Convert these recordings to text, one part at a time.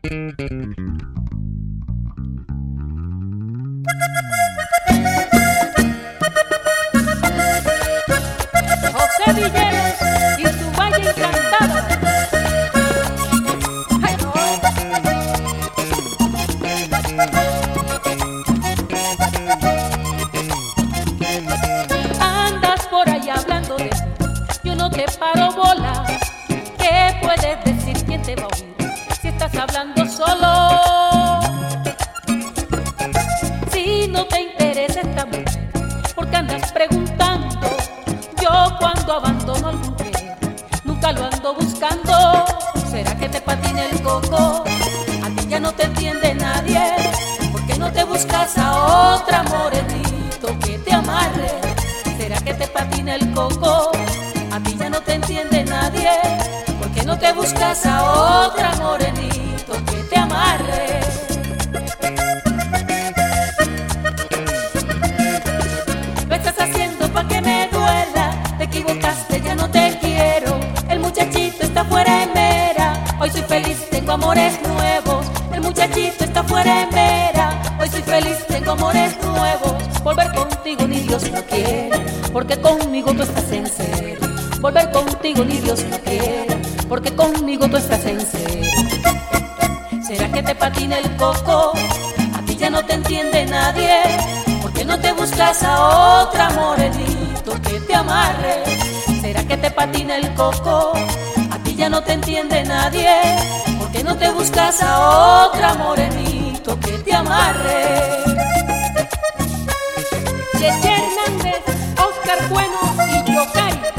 José Villeros y su valle no. Andas por ahí hablando de yo no te paro bola. ¿Qué puedes decir? ¿Quién te va a oír? Estás hablando solo. Si no te interesa esta mujer, porque andas preguntando. Yo cuando abandono algún querer, nunca lo ando buscando. ¿Será que te patina el coco? A ti ya no te entiende nadie. ¿Por qué no te buscas a otra morenito que te amarre? ¿Será que te patina el coco? A ti ya no te entiende nadie. ¿Por qué no te buscas a otra morenito amores nuevos. El muchachito está fuera de mera. Hoy soy feliz, tengo amores nuevos. Volver contigo ni Dios no quiere, porque conmigo tú estás en serio. Volver contigo ni Dios no quiere, porque conmigo tú estás en serio. ¿Será que te patina el coco? A ti ya no te entiende nadie. ¿Por qué no te buscas a otra morenito que te amarre? ¿Será que te patina el coco? A ti ya no te entiende nadie. ¿Por qué no te buscas a otra morenito que te amarre? Cheche Hernández, Oscar Bueno y Yocari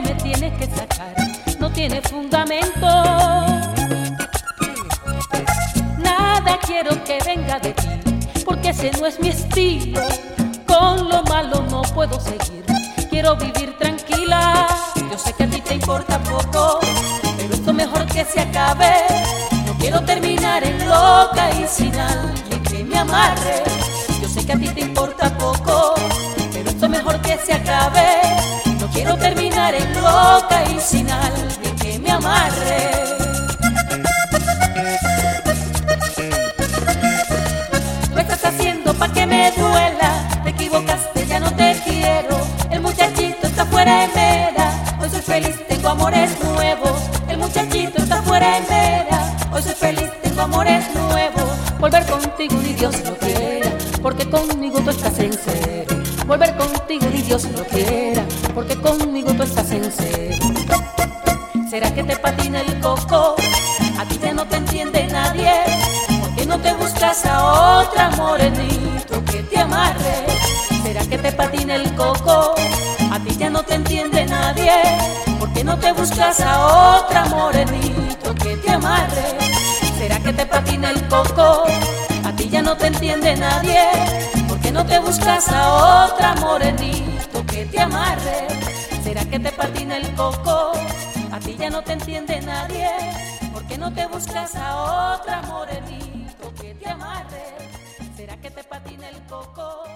Me tienes que sacar, no tiene fundamento. Nada quiero que venga de ti, porque ese no es mi estilo. Con lo malo no puedo seguir, quiero vivir tranquila. Yo sé que a ti te importa poco, pero esto mejor que se acabe. No quiero terminar en loca y sin alguien que me amarre. Yo sé que a ti te importa poco, pero esto mejor que se acabe. Terminar en loca y sin alguien que me amarre. Lo estás haciendo pa' que me duela. Te equivocaste, ya no te quiero. El muchachito está fuera de mera. Hoy soy feliz, tengo amores nuevos. El muchachito está fuera de mera. Hoy soy feliz, tengo amores nuevos. Volver contigo ni Dios lo quiera, porque conmigo tú estás en serio. Volver contigo ni Dios lo quiera, porque conmigo tú estás en serio. ¿Será que te patina el coco? A ti ya no te entiende nadie. ¿Por qué no te buscas a otra morenito que te amarre? ¿Será que te patina el coco? A ti ya no te entiende nadie. ¿Por qué no te buscas a otra morenito que te amarre? ¿Será que te patina el coco? A ti ya no te entiende nadie. ¿Por qué no te buscas a otra morenito que te amarre? ¿Será que te patina el coco? A ti ya no te entiende nadie. ¿Por qué no te buscas a otra morenito que te amarre? ¿Será que te patina el coco?